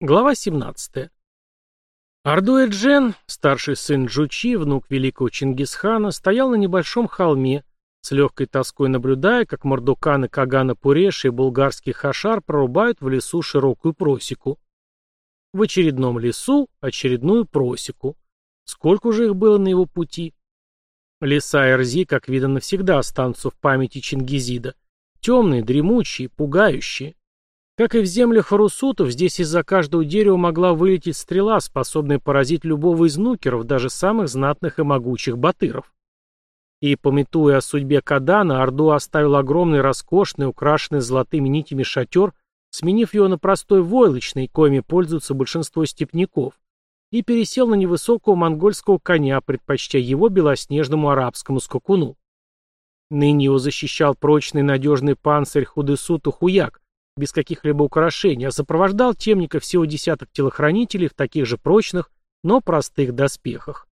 Глава 17. Ардуэ-Джен, старший сын Джучи, внук великого Чингисхана, стоял на небольшом холме, с легкой тоской наблюдая, как Мордукан и Кагана Пуреши и булгарский Хашар прорубают в лесу широкую просеку. В очередном лесу очередную просеку. Сколько же их было на его пути? Леса Эрзи, как видно, навсегда останутся в памяти Чингизида. Темные, дремучие, пугающие. Как и в землях Арусутов, здесь из-за каждого дерева могла вылететь стрела, способная поразить любого из нукеров, даже самых знатных и могучих батыров. И, пометуя о судьбе Кадана, Орду оставил огромный, роскошный, украшенный золотыми нитями шатер, сменив его на простой войлочный, коими пользуются большинство степняков, и пересел на невысокого монгольского коня, предпочтя его белоснежному арабскому скакуну. Ныне его защищал прочный надежный панцирь Худесуту Хуяк, без каких-либо украшений, а сопровождал темника всего десяток телохранителей в таких же прочных, но простых доспехах.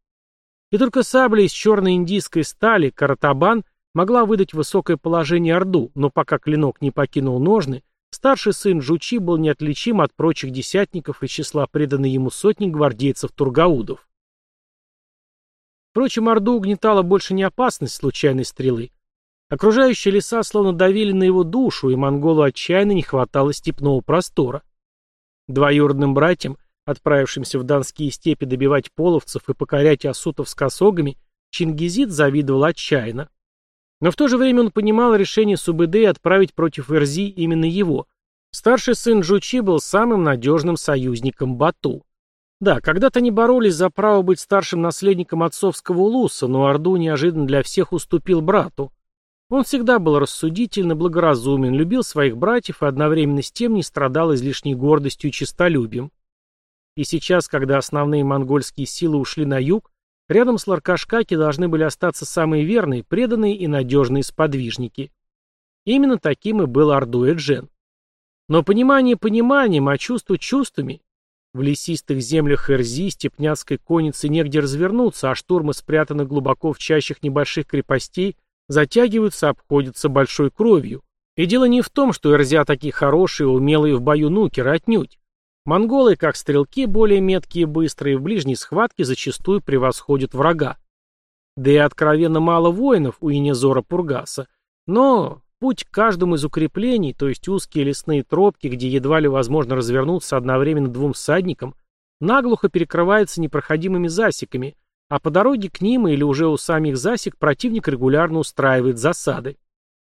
И только сабля из черной индийской стали, каратабан, могла выдать высокое положение Орду, но пока клинок не покинул ножны, старший сын Жучи был неотличим от прочих десятников из числа преданной ему сотни гвардейцев-тургаудов. Впрочем, Орду угнетала больше не опасность случайной стрелы, Окружающие леса словно давили на его душу, и монголу отчаянно не хватало степного простора. Двоюродным братьям, отправившимся в донские степи добивать половцев и покорять асутов с косогами, Чингизид завидовал отчаянно. Но в то же время он понимал решение Субэдэ отправить против Эрзи именно его. Старший сын Джучи был самым надежным союзником Бату. Да, когда-то они боролись за право быть старшим наследником отцовского улуса, но Орду неожиданно для всех уступил брату. Он всегда был рассудительно, благоразумен, любил своих братьев и одновременно с тем не страдал излишней гордостью и честолюбием. И сейчас, когда основные монгольские силы ушли на юг, рядом с Ларкашкаки должны были остаться самые верные, преданные и надежные сподвижники. Именно таким и был Орду-Эджен. Но понимание пониманием, а чувство чувствами. В лесистых землях Эрзи, степняцкой конницы негде развернуться, а штурмы спрятаны глубоко в чащах небольших крепостей затягиваются, обходятся большой кровью. И дело не в том, что эрзя такие хорошие, умелые в бою нукеры, отнюдь. Монголы, как стрелки, более меткие и быстрые, в ближней схватке зачастую превосходят врага. Да и откровенно мало воинов у Инезора Пургаса. Но путь к каждому из укреплений, то есть узкие лесные тропки, где едва ли возможно развернуться одновременно двум всадникам, наглухо перекрывается непроходимыми засеками, а по дороге к ним или уже у самих засек противник регулярно устраивает засады.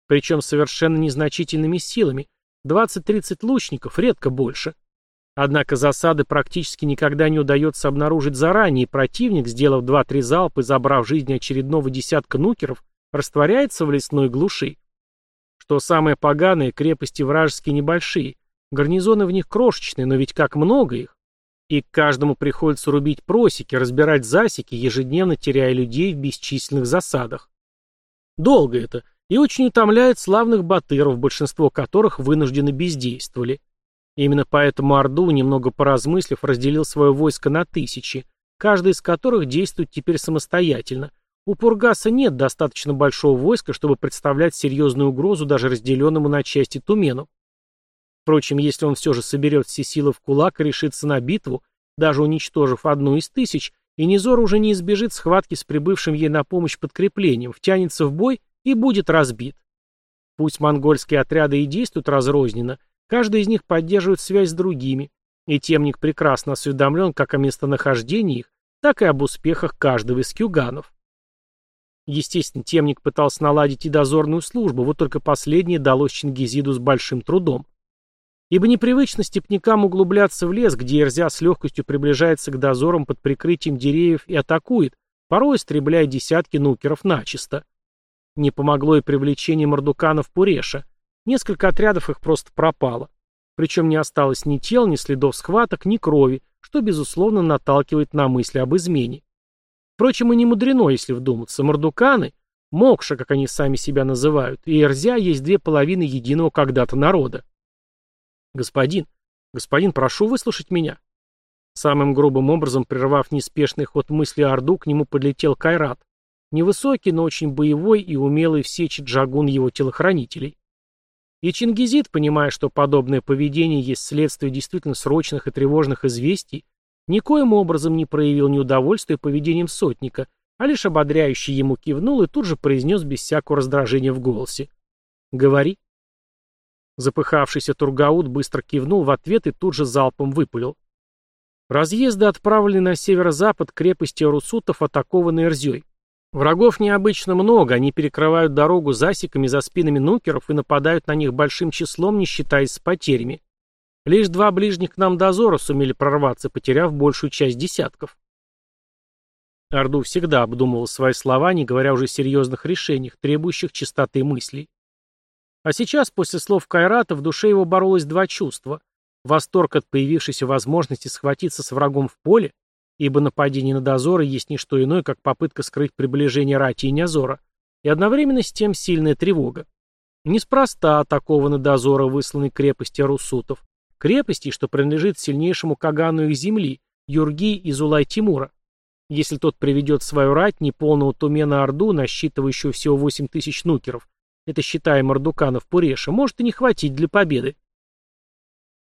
Причем совершенно незначительными силами. 20-30 лучников, редко больше. Однако засады практически никогда не удается обнаружить заранее, и противник, сделав 2-3 залпа и забрав жизни очередного десятка нукеров, растворяется в лесной глуши. Что самое поганое, крепости вражеские небольшие, гарнизоны в них крошечные, но ведь как много их. И к каждому приходится рубить просеки, разбирать засеки, ежедневно теряя людей в бесчисленных засадах. Долго это, и очень утомляет славных батыров, большинство которых вынуждены бездействовали. Именно поэтому Орду, немного поразмыслив, разделил свое войско на тысячи, каждый из которых действует теперь самостоятельно. У Пургаса нет достаточно большого войска, чтобы представлять серьезную угрозу даже разделенному на части Тумену. Впрочем, если он все же соберет все силы в кулак и решится на битву, даже уничтожив одну из тысяч, и Низор уже не избежит схватки с прибывшим ей на помощь подкреплением, втянется в бой и будет разбит. Пусть монгольские отряды и действуют разрозненно, каждый из них поддерживает связь с другими, и темник прекрасно осведомлен как о местонахождении их, так и об успехах каждого из кюганов. Естественно, темник пытался наладить и дозорную службу, вот только последнее далось Чингизиду с большим трудом. Ибо непривычно степнякам углубляться в лес, где Эрзя с легкостью приближается к дозорам под прикрытием деревьев и атакует, порой истребляя десятки нукеров начисто. Не помогло и привлечение мордуканов Пуреша. Несколько отрядов их просто пропало. Причем не осталось ни тел, ни следов схваток, ни крови, что, безусловно, наталкивает на мысли об измене. Впрочем, и не мудрено, если вдуматься. Мордуканы, Мокша, как они сами себя называют, и Эрзя есть две половины единого когда-то народа. «Господин, господин, прошу выслушать меня». Самым грубым образом, прервав неспешный ход мысли Орду, к нему подлетел Кайрат. Невысокий, но очень боевой и умелый в сече джагун его телохранителей. И Чингизид, понимая, что подобное поведение есть следствие действительно срочных и тревожных известий, никоим образом не проявил неудовольствия поведением сотника, а лишь ободряюще ему кивнул и тут же произнес без всякого раздражения в голосе. «Говори». Запыхавшийся Тургаут быстро кивнул в ответ и тут же залпом выпалил. Разъезды, отправленные на северо-запад крепости Арусутов, атакованы Эрзей. Врагов необычно много, они перекрывают дорогу засеками за спинами нукеров и нападают на них большим числом, не считаясь с потерями. Лишь два ближних к нам дозора сумели прорваться, потеряв большую часть десятков. Орду всегда обдумывал свои слова, не говоря уже о серьезных решениях, требующих чистоты мыслей. А сейчас, после слов Кайрата, в душе его боролось два чувства. Восторг от появившейся возможности схватиться с врагом в поле ибо нападение на дозоры есть не что иное, как попытка скрыть приближение Рати и Нязора, и одновременно с тем сильная тревога. Неспроста атакованы дозоры высланной крепости Арусутов, крепости, что принадлежит сильнейшему Кагану их земли, Юрги и Зулай-Тимура. Если тот приведет свою рать неполного Тумена Орду, насчитывающую всего 8 тысяч нукеров, это считая Мордуканов Пуреша, может и не хватить для победы.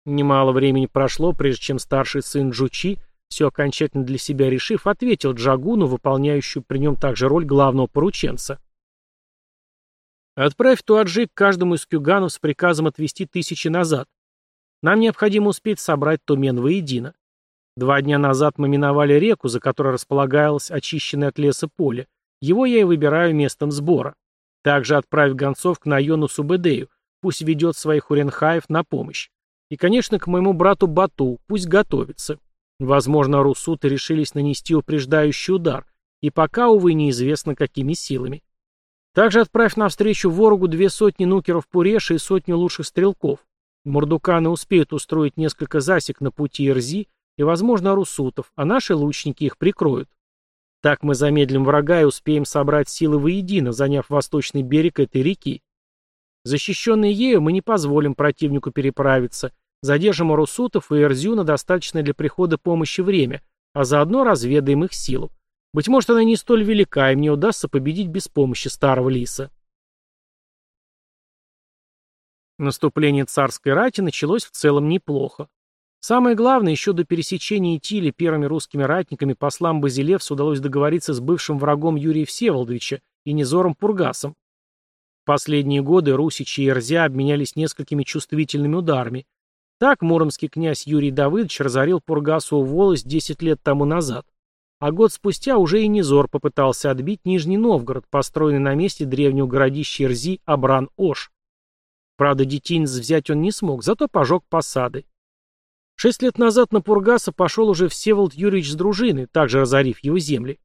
Немало времени прошло, прежде чем старший сын Джучи все окончательно для себя решив, ответил Джагуну, выполняющую при нем также роль главного порученца. «Отправь Туаджи к каждому из кюганов с приказом отвести тысячи назад. Нам необходимо успеть собрать Тумен воедино. Два дня назад мы миновали реку, за которой располагалось очищенное от леса поле. Его я и выбираю местом сбора. Также отправь гонцов к Найону Субэдею, пусть ведет своих уренхаев на помощь. И, конечно, к моему брату Бату, пусть готовится. Возможно, русуты решились нанести упреждающий удар, и пока, увы, неизвестно, какими силами. Также отправь навстречу ворогу две сотни нукеров Пуреша и сотню лучших стрелков. Мурдуканы успеют устроить несколько засек на пути Ирзи и, возможно, русутов, а наши лучники их прикроют. Так мы замедлим врага и успеем собрать силы воедино, заняв восточный берег этой реки. Защищенные ею мы не позволим противнику переправиться, Задержим Арусутов и Эрзюна достаточно для прихода помощи время, а заодно разведаем их силу. Быть может, она не столь велика, и мне удастся победить без помощи старого лиса. Наступление царской рати началось в целом неплохо. Самое главное, еще до пересечения Итили первыми русскими ратниками послам Базилевсу удалось договориться с бывшим врагом Юрия Всеволодовича и Низором Пургасом. В последние годы Русичи и Эрзя обменялись несколькими чувствительными ударами, так муромский князь Юрий Давыдович разорил Пургасову волость 10 лет тому назад. А год спустя уже и Низор попытался отбить Нижний Новгород, построенный на месте древнего городища Рзи Абран-Ош. Правда, детинец взять он не смог, зато пожег посады. Шесть лет назад на Пургаса пошел уже Всеволод Юрьевич с дружиной, также разорив его земли.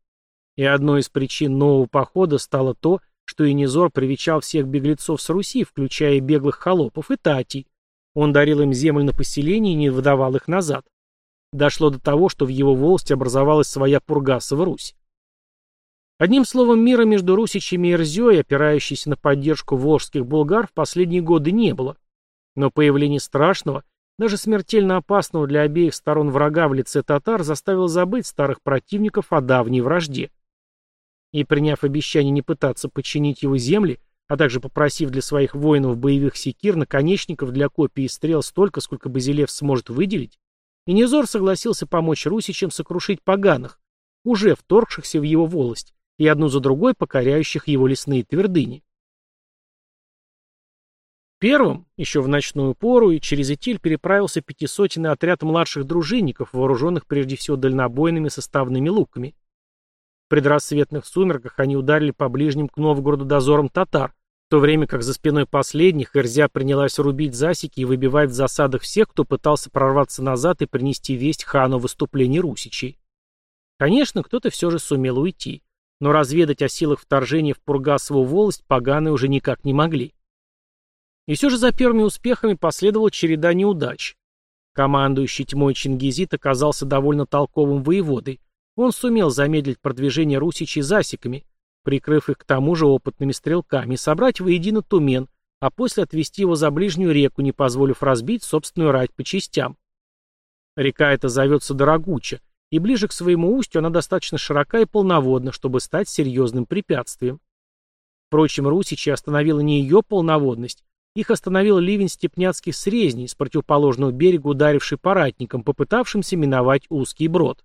И одной из причин нового похода стало то, что Инизор привечал всех беглецов с Руси, включая беглых холопов, и татей, он дарил им землю на поселение и не выдавал их назад. Дошло до того, что в его волости образовалась своя Пургасова Русь. Одним словом, мира между Русичами и Рзёй, опирающейся на поддержку волжских булгар, в последние годы не было. Но появление страшного, даже смертельно опасного для обеих сторон врага в лице татар заставило забыть старых противников о давней вражде. И приняв обещание не пытаться подчинить его земли, а также попросив для своих воинов боевых секир наконечников для копий и стрел столько, сколько Базилев сможет выделить, Инизор согласился помочь русичам сокрушить поганых, уже вторгшихся в его волость, и одну за другой покоряющих его лесные твердыни. Первым, еще в ночную пору, и через Итиль переправился пятисотенный отряд младших дружинников, вооруженных прежде всего дальнобойными составными луками. В предрассветных сумерках они ударили по ближним к Новгороду дозорам татар, в то время как за спиной последних Эрзя принялась рубить засеки и выбивать в засадах всех, кто пытался прорваться назад и принести весть хану о выступлении русичей. Конечно, кто-то все же сумел уйти, но разведать о силах вторжения в Пургасову волость поганые уже никак не могли. И все же за первыми успехами последовала череда неудач. Командующий тьмой Чингизит оказался довольно толковым воеводой. Он сумел замедлить продвижение русичей засеками, прикрыв их к тому же опытными стрелками, собрать воедино Тумен, а после отвести его за ближнюю реку, не позволив разбить собственную рать по частям. Река эта зовется Дорогуча, и ближе к своему устью она достаточно широка и полноводна, чтобы стать серьезным препятствием. Впрочем, Русичи остановила не ее полноводность, их остановил ливень степняцких срезней с противоположного берега, ударивший по ратникам, попытавшимся миновать узкий брод.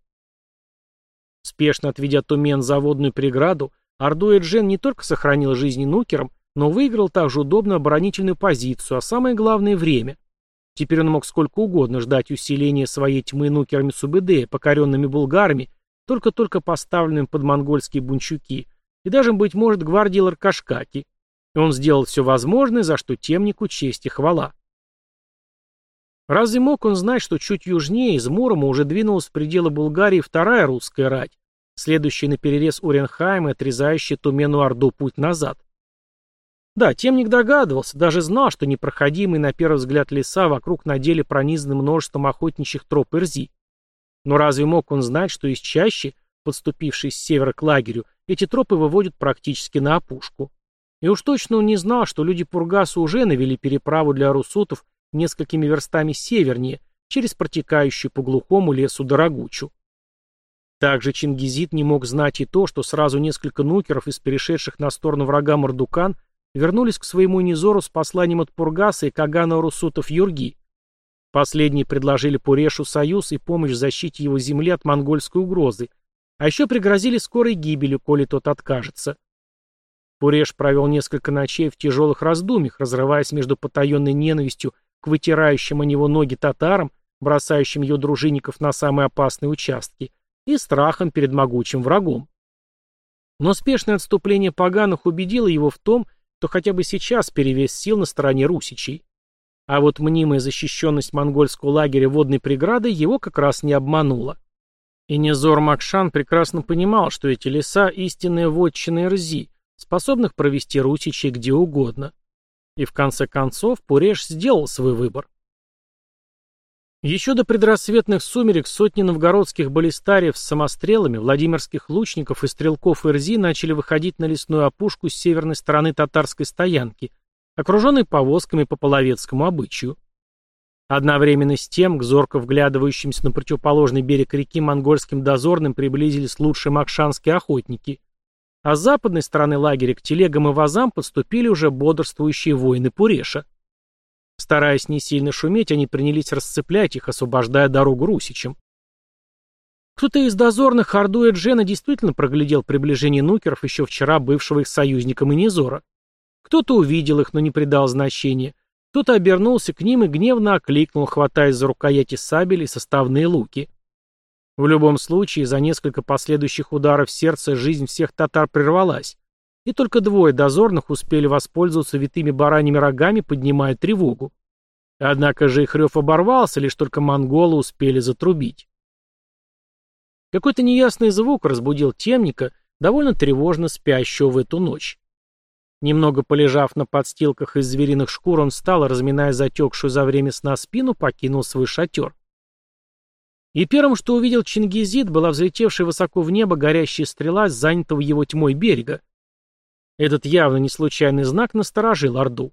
Спешно отведя Тумен за водную преграду, Орду Эджен не только сохранил жизни нукерам, но выиграл также удобную оборонительную позицию, а самое главное – время. Теперь он мог сколько угодно ждать усиления своей тьмы нукерами Субэдея, покоренными булгарами, только-только поставленными под монгольские бунчуки, и даже, быть может, гвардии Ларкашкаки. И он сделал все возможное, за что темнику честь и хвала. Разве мог он знать, что чуть южнее, из Мурома, уже двинулась в пределы Булгарии вторая русская рать, следующая на перерез Уренхайма и отрезающая Тумену Орду путь назад? Да, темник догадывался, даже знал, что непроходимые на первый взгляд леса вокруг на деле пронизаны множеством охотничьих троп Ирзи. Но разве мог он знать, что из чащи, подступившей с севера к лагерю, эти тропы выводят практически на опушку? И уж точно он не знал, что люди Пургаса уже навели переправу для русутов несколькими верстами севернее, через протекающую по глухому лесу Дорогучу. Также Чингизит не мог знать и то, что сразу несколько нукеров из перешедших на сторону врага Мордукан вернулись к своему Низору с посланием от Пургаса и Кагана Русутов Юрги. Последние предложили Пурешу союз и помощь в защите его земли от монгольской угрозы, а еще пригрозили скорой гибелью, коли тот откажется. Пуреш провел несколько ночей в тяжелых раздумьях, разрываясь между потаенной ненавистью к вытирающим о него ноги татарам, бросающим ее дружинников на самые опасные участки, и страхом перед могучим врагом. Но спешное отступление поганых убедило его в том, то хотя бы сейчас перевес сил на стороне русичей. А вот мнимая защищенность монгольского лагеря водной преградой его как раз не обманула. И Незор Макшан прекрасно понимал, что эти леса – истинные вотчины Рзи, способных провести русичей где угодно. И в конце концов Пуреш сделал свой выбор. Еще до предрассветных сумерек сотни новгородских баллистариев с самострелами, владимирских лучников и стрелков Ирзи начали выходить на лесную опушку с северной стороны татарской стоянки, окруженной повозками по половецкому обычаю. Одновременно с тем, к зорко вглядывающимся на противоположный берег реки монгольским дозорным приблизились лучшие макшанские охотники, а с западной стороны лагеря к телегам и вазам подступили уже бодрствующие воины Пуреша. Стараясь не сильно шуметь, они принялись расцеплять их, освобождая дорогу русичам. Кто-то из дозорных Орду Джена действительно проглядел приближение нукеров, еще вчера бывшего их союзником Инизора. Кто-то увидел их, но не придал значения. Кто-то обернулся к ним и гневно окликнул, хватаясь за рукояти сабели и составные луки. В любом случае, за несколько последующих ударов сердца жизнь всех татар прервалась, и только двое дозорных успели воспользоваться витыми бараньими рогами, поднимая тревогу. Однако же их рев оборвался, лишь только монголы успели затрубить. Какой-то неясный звук разбудил темника, довольно тревожно спящего в эту ночь. Немного полежав на подстилках из звериных шкур, он встал, разминая затекшую за время сна спину, покинул свой шатер. И первым, что увидел Чингизид, была взлетевшая высоко в небо горящая стрела с занятого его тьмой берега. Этот явно не случайный знак насторожил Орду.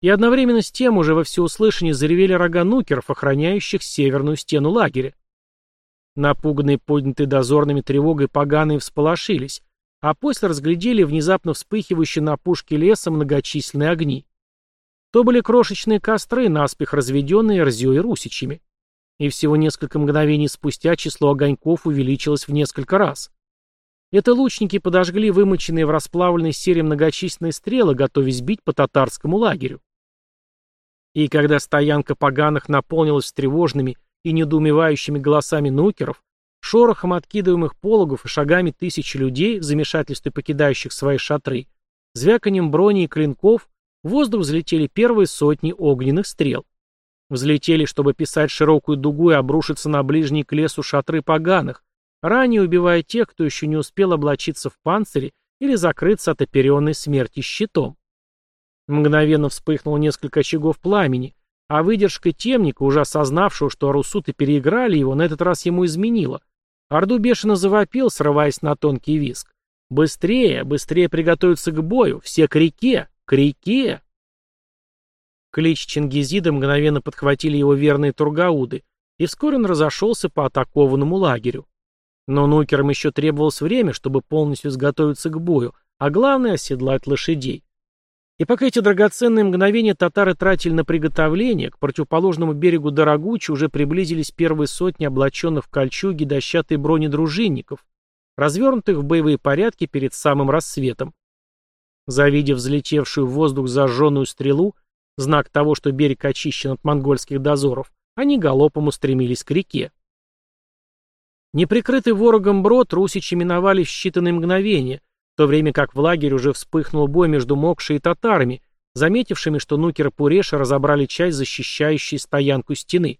И одновременно с тем уже во всеуслышание заревели рога нукеров, охраняющих северную стену лагеря. Напуганные поднятые дозорными тревогой поганые всполошились, а после разглядели внезапно вспыхивающие на пушке леса многочисленные огни. То были крошечные костры, наспех разведенные рзё и русичами. И всего несколько мгновений спустя число огоньков увеличилось в несколько раз. Это лучники подожгли вымоченные в расплавленной сере многочисленные стрелы, готовясь бить по татарскому лагерю. И когда стоянка поганых наполнилась тревожными и недоумевающими голосами нукеров, шорохом откидываемых пологов и шагами тысячи людей, в замешательстве покидающих свои шатры, звяканием брони и клинков, в воздух взлетели первые сотни огненных стрел. Взлетели, чтобы писать широкую дугу и обрушиться на ближние к лесу шатры поганых, ранее убивая тех, кто еще не успел облачиться в панцире или закрыться от оперенной смерти щитом. Мгновенно вспыхнуло несколько очагов пламени, а выдержка темника, уже осознавшего, что арусуты переиграли его, на этот раз ему изменила. Орду бешено завопил, срываясь на тонкий виск. «Быстрее, быстрее приготовиться к бою! Все к реке! К реке!» Клич Чингизида мгновенно подхватили его верные тургауды, и вскоре он разошелся по атакованному лагерю. Но нукерам еще требовалось время, чтобы полностью изготовиться к бою, а главное — оседлать лошадей. И пока эти драгоценные мгновения татары тратили на приготовление, к противоположному берегу Дорогучи уже приблизились первые сотни облаченных в кольчуги дощатой брони дружинников, развернутых в боевые порядки перед самым рассветом. Завидев взлетевшую в воздух зажженную стрелу, знак того, что берег очищен от монгольских дозоров, они галопом устремились к реке. Неприкрытый ворогом брод русичи миновали в считанные мгновения, в то время как в лагере уже вспыхнул бой между Мокшей и татарами, заметившими, что нукеры Пуреша разобрали часть защищающей стоянку стены.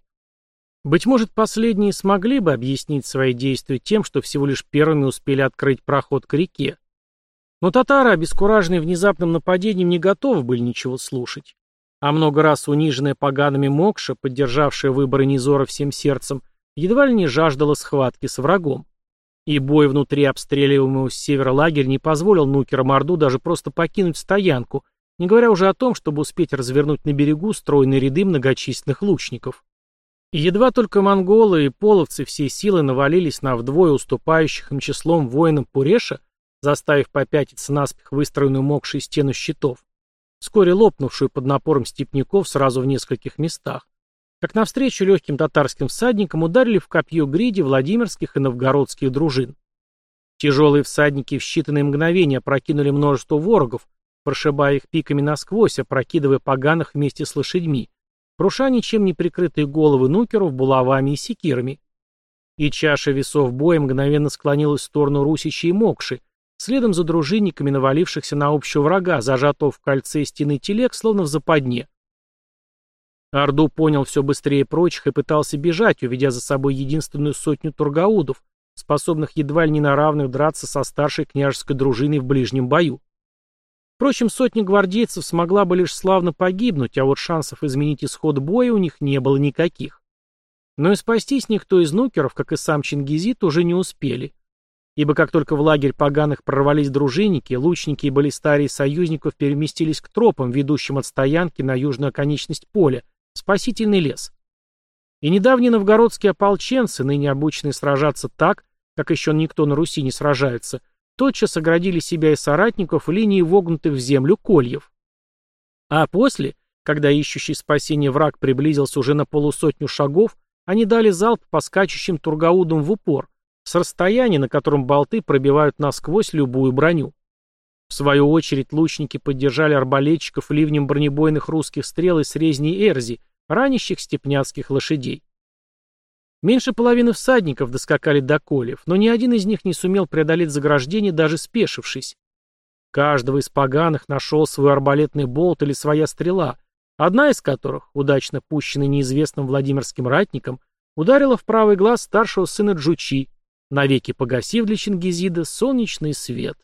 Быть может, последние смогли бы объяснить свои действия тем, что всего лишь первыми успели открыть проход к реке. Но татары, обескураженные внезапным нападением, не готовы были ничего слушать. А много раз униженная погаными Мокша, поддержавшая выборы Низора всем сердцем, едва ли не жаждала схватки с врагом. И бой внутри обстреливаемого с севера лагеря не позволил Нукерам Орду даже просто покинуть стоянку, не говоря уже о том, чтобы успеть развернуть на берегу стройные ряды многочисленных лучников. И едва только монголы и половцы всей силы навалились на вдвое уступающих им числом воинам Пуреша, заставив попятиться наспех выстроенную мокшей стену щитов, вскоре лопнувшую под напором степняков сразу в нескольких местах, как навстречу легким татарским всадникам ударили в копье гриди Владимирских и новгородских дружин. Тяжелые всадники в считанные мгновения прокинули множество ворогов, прошибая их пиками насквозь, опрокидывая поганых вместе с лошадьми, круша ничем не прикрытые головы нукеров булавами и секирами. И чаша весов боя мгновенно склонилась в сторону Русичи и Мокши, следом за дружинниками, навалившихся на общего врага, зажатого в кольце стены телег, словно в западне. Орду понял все быстрее прочих и пытался бежать, уведя за собой единственную сотню тургаудов, способных едва ли не на равных драться со старшей княжеской дружиной в ближнем бою. Впрочем, сотня гвардейцев смогла бы лишь славно погибнуть, а вот шансов изменить исход боя у них не было никаких. Но и спастись никто из нукеров, как и сам Чингизит, уже не успели. Ибо как только в лагерь поганых прорвались дружинники, лучники и баллистарии союзников переместились к тропам, ведущим от стоянки на южную оконечность поля, Спасительный лес. И недавние новгородские ополченцы, ныне обученные сражаться так, как еще никто на Руси не сражается, тотчас оградили себя и соратников линией вогнутых в землю кольев. А после, когда ищущий спасение враг приблизился уже на полусотню шагов, они дали залп по скачущим тургаудам в упор, с расстояния, на котором болты пробивают насквозь любую броню. В свою очередь лучники поддержали арбалетчиков ливнем бронебойных русских стрел из срезней Эрзи, ранящих степняцких лошадей. Меньше половины всадников доскакали до колев, но ни один из них не сумел преодолеть заграждение, даже спешившись. Каждого из поганых нашел свой арбалетный болт или своя стрела, одна из которых, удачно пущенная неизвестным Владимирским ратником, ударила в правый глаз старшего сына Джучи, навеки погасив для Чингизида солнечный свет.